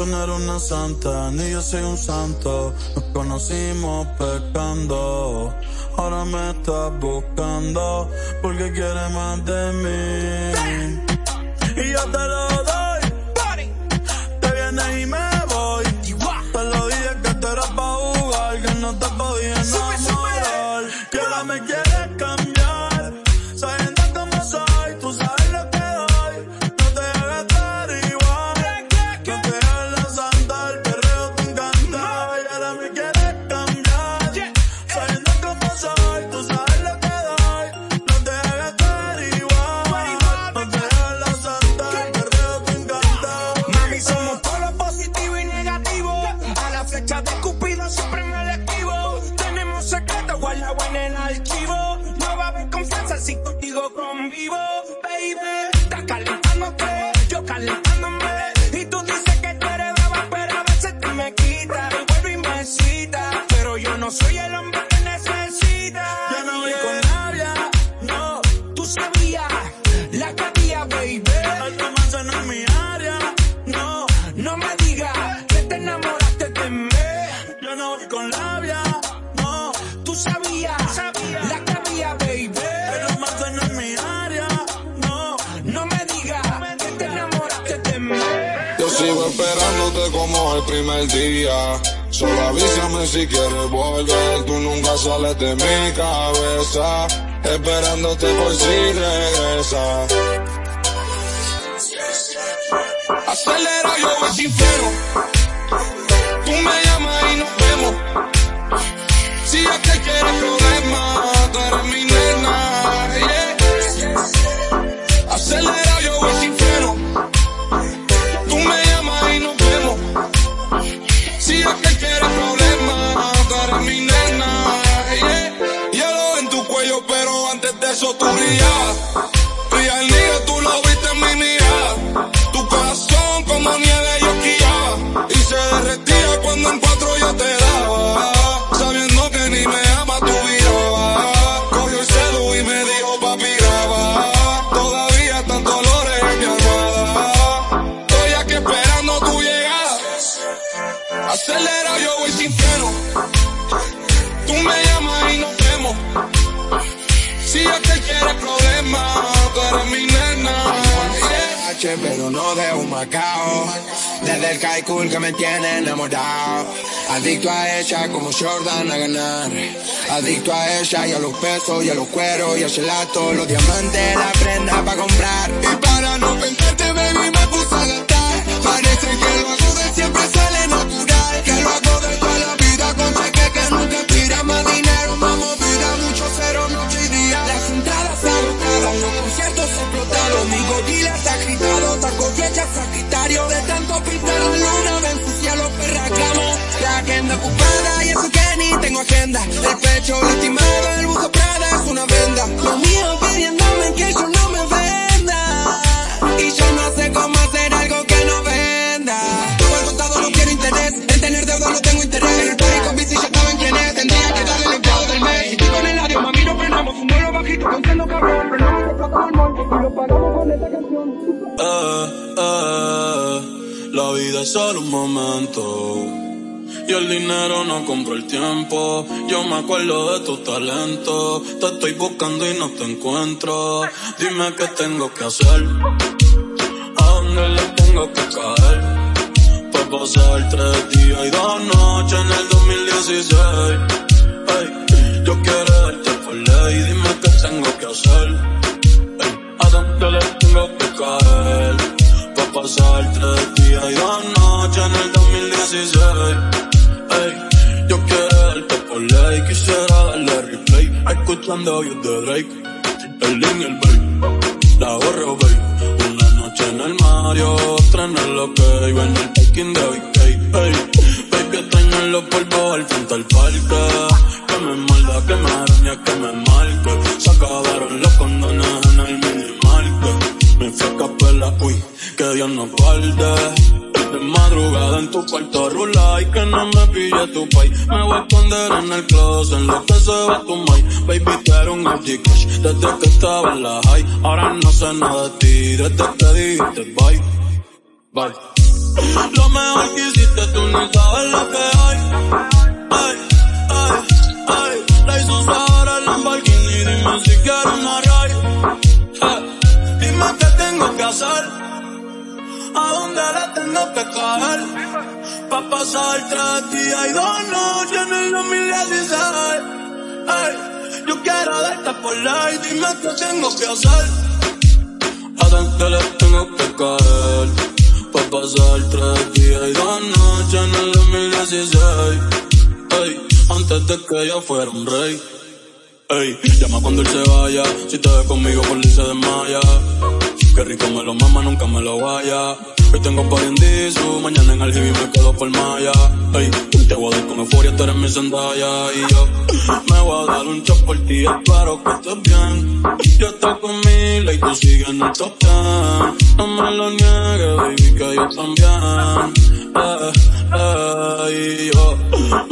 Tú no eres una santa, ni yo soy un santo. Nos conocimos pecando. Ahora me estás buscando porque quieres más de mí. Y yo te lo sigo esperándote como el primer día. Solo avísame si quieres volver. Tú nunca sales de mi cabeza. Esperándote por si regresa. Acelera, yo voy sin freno. Tú me llamas y nos vemos. Si es que quieres eso tú brillabas. Problemas, tú eres mi nena. Yeah. Pero no de un macao. Desde el high cool que me tiene enamorado. Adicto a ella como Jordan a ganar. Adicto a ella y a los pesos y a los cueros y a gelato. Los diamantes, la prenda para comprar. Y para no pensarte, baby, me puse a gastar. Parece que lo hago de siempre sale natural. El pecho lastimado, el buzo Prada es una venda. Lo mío pidiéndome que yo no me venda. Y yo no sé cómo hacer algo que no venda. Todo el contado no quiero interés. En tener deuda no tengo interés. En el party con bici ya saben quién es. Tendría que darle el empleado del mes. Estoy con el audio, mami, no frenamos. Un vuelo bajito con seno cabrón. Frenamos el plato del mall. Y lo pagamos con esta canción. Eh, eh, la vida es solo un momento. Y el dinero no compra el tiempo. Yo me acuerdo de tu talento. Te estoy buscando y no te encuentro. Dime qué tengo que hacer. A dónde le tengo que caer. Pa' pasar tres días y dos noches en el 2016. Ey, yo quiero darte por ley. Dime qué tengo que hacer. Ey, a dónde le tengo que caer. Pa' pasar tres días y dos noches en el 2016. Ey, yo quiero darte por ley. Quisiera darle replay. Escuchando audios de Drake. El link, el break. La gorro, babe. Una noche en el Mario, otra en el OK. En el parking de BK. Ey, baby, extraño los polvos al frente al parque. Que me muerda, que me araña, que me marque. Se acabaron los condones en el minimarket. Me fui a capela, uy, que Dios nos guarde. En tu cuarto rula que no me pille tu pay. Me voy a esconder en el closet lo que se va tu. Baby, tú un OG desde que estaba en la high. Ahora no sé nada de ti desde que dijiste bye, bye. Lo mejor que hiciste tú ni sabes lo que hay. Ay, ay, ay. La hizo ahora el Lamborghini, dime si quiero una ride. Eh, dime qué tengo que hacer. Tengo que caer. Pa' pasar tres días y dos noches en el 2016. Ay, yo quiero darte por ley, dime qué tengo que hacer. A dónde le tengo que caer pasar tres días y dos noches en el 2016. Ey, antes de que yo fuera un rey. Ey, llama cuando él se vaya. Si te ve conmigo, por él se desmaya. Qué rico me lo mama, nunca me lo vaya. Hoy tengo par en mañana en el y me quedo por maya. Ey, te voy a dar con euforia, tú eres mi sandalla. Y yo me voy a dar un chop por ti, espero que estés bien. Yo estoy con Mila y tú sigues en el top ten. No me lo niegues, baby, que yo también. Eh, eh, yo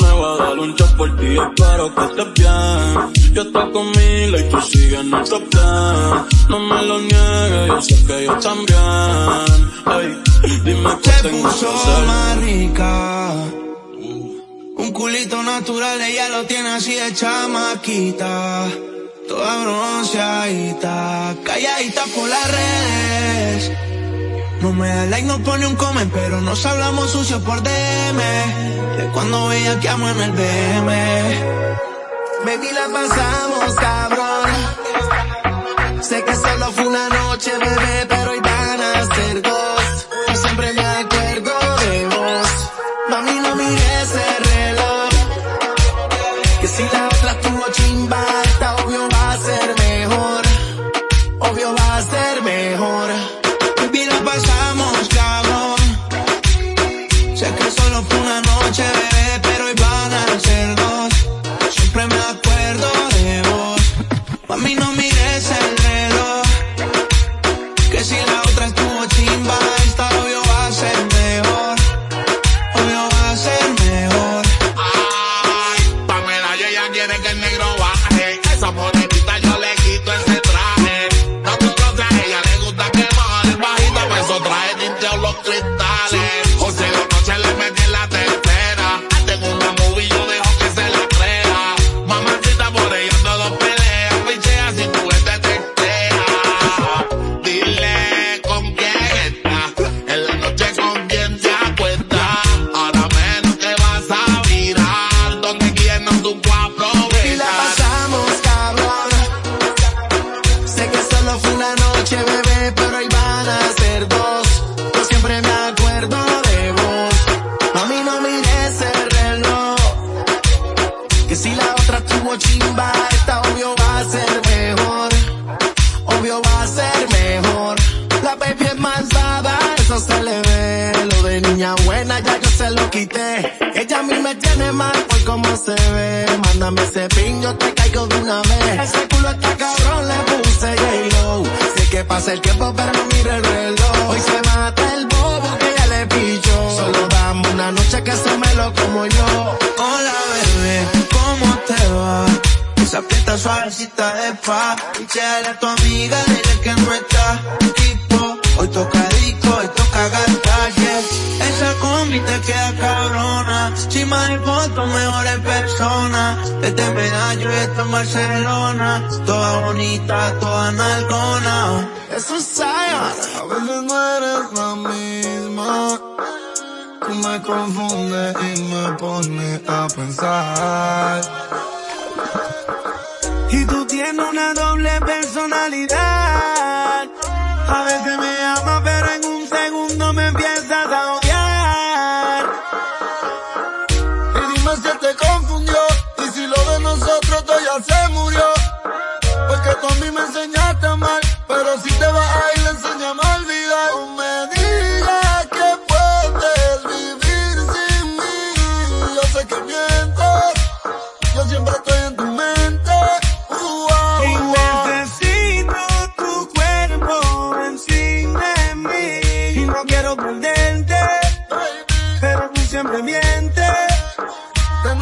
me voy a dar un chop por ti, espero que estés bien. Yo estoy con Mila y tú sigues en top ten. No me lo niegues, yo sé que yo también. Ay, dime qué Se tengo puso que hacer. más rica. Un culito natural, ella lo tiene así de chamaquita. Toda bronceadita, calladita por las redes. No me da like, no pone un comment, pero nos hablamos sucio por DM. De cuando veía que amo en el BM. Baby, la pasamos, cabrón. Sé que solo fue una noche, bebé, Mándame ese pin, te caigo de una vez. Ese culo está cabrón, le puse J-Lo. Sé que pasa el tiempo, pero no mire el reloj. Hoy se mata el bobo que ya le pillo. Solo dame una noche que se me lo como yo. Hola bebé, ¿cómo te va? Esa fiesta suavecita de pa. Pichéale a tu amiga, dile que no está tipo. Hoy toca cabrona. Chima de foto, mejor en persona. Este medallo y esto en Barcelona. Toda bonita, toda nalgona. Eso es Zion. A veces no eres la misma. Tú me confundes y me pones a pensar. Y tú tienes una doble personalidad. A veces me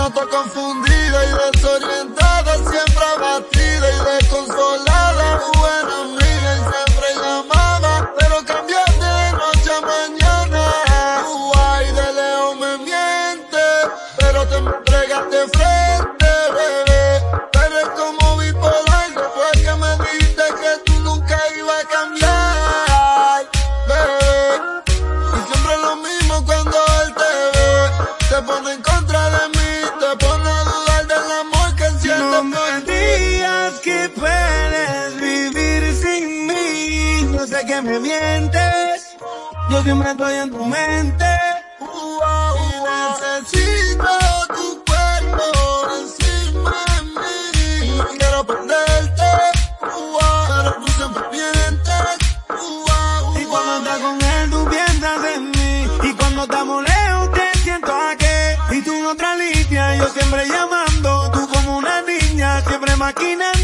noto confundida y desorientada, siempre abatida y desconsolada, buena siempre estoy en tu mente. Y necesito tu cuerpo encima de mí. Quiero perderte, pero tú siempre mientes. Y cuando estás con él, tú piensas en mí. Y cuando estamos lejos, te siento aquí. Y tú en otra línea, yo siempre llamando. Tú como una niña, siempre maquinando.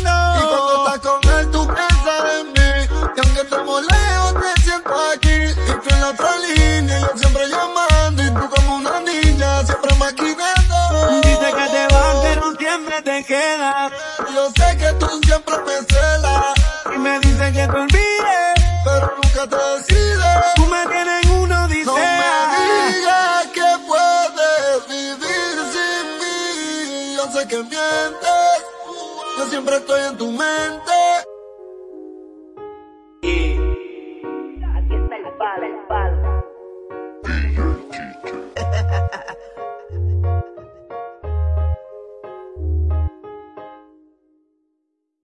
Yo sé que tú siempre me celas. Y me dice que te olvides. Pero nunca te decides. Tú me tienes en una No me digas que puedes vivir sin mí. Yo sé que mientes. Yo siempre estoy en tu mente.